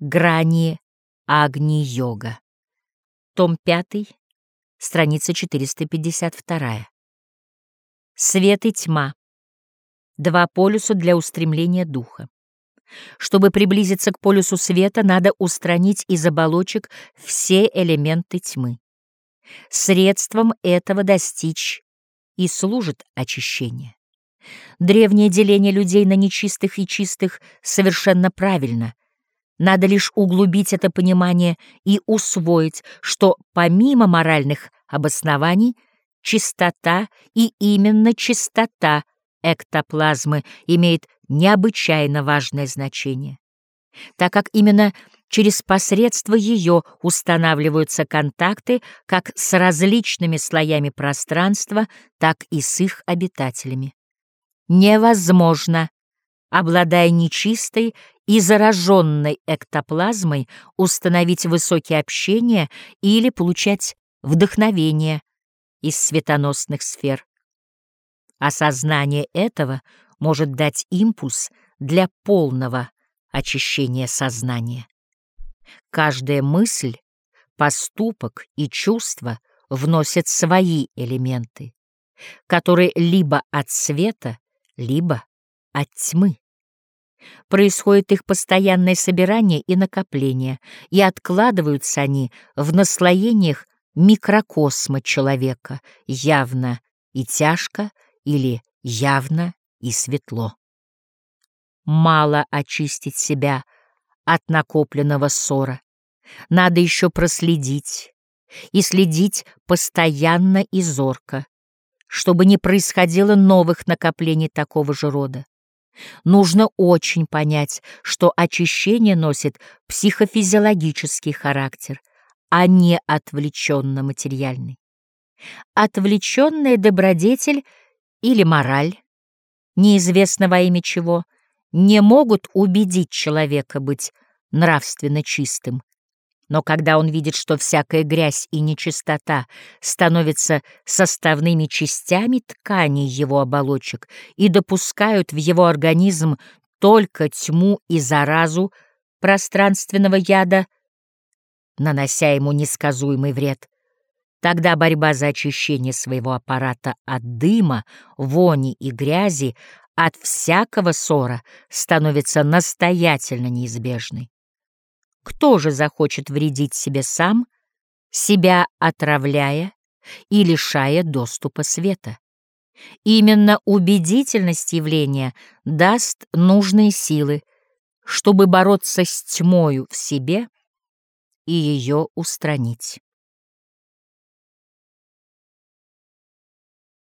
Грани Агни-йога. Том 5, страница 452. Свет и тьма. Два полюса для устремления духа. Чтобы приблизиться к полюсу света, надо устранить из оболочек все элементы тьмы. Средством этого достичь и служит очищение. Древнее деление людей на нечистых и чистых совершенно правильно. Надо лишь углубить это понимание и усвоить, что помимо моральных обоснований, чистота и именно чистота эктоплазмы имеет необычайно важное значение, так как именно через посредство ее устанавливаются контакты как с различными слоями пространства, так и с их обитателями. Невозможно, обладая нечистой и зараженной эктоплазмой, установить высокие общения или получать вдохновение из светоносных сфер. Осознание этого может дать импульс для полного очищения сознания. Каждая мысль, поступок и чувство вносят свои элементы, которые либо от света, либо от тьмы. Происходит их постоянное собирание и накопление, и откладываются они в наслоениях микрокосма человека, явно и тяжко или явно и светло. Мало очистить себя от накопленного ссора. Надо еще проследить, и следить постоянно и зорко, чтобы не происходило новых накоплений такого же рода. Нужно очень понять, что очищение носит психофизиологический характер, а не отвлеченно-материальный. Отвлеченная добродетель или мораль, неизвестно во имя чего, не могут убедить человека быть нравственно чистым. Но когда он видит, что всякая грязь и нечистота становятся составными частями тканей его оболочек и допускают в его организм только тьму и заразу пространственного яда, нанося ему несказуемый вред, тогда борьба за очищение своего аппарата от дыма, вони и грязи, от всякого ссора становится настоятельно неизбежной. Кто же захочет вредить себе сам, себя отравляя и лишая доступа света? Именно убедительность явления даст нужные силы, чтобы бороться с тьмою в себе и ее устранить.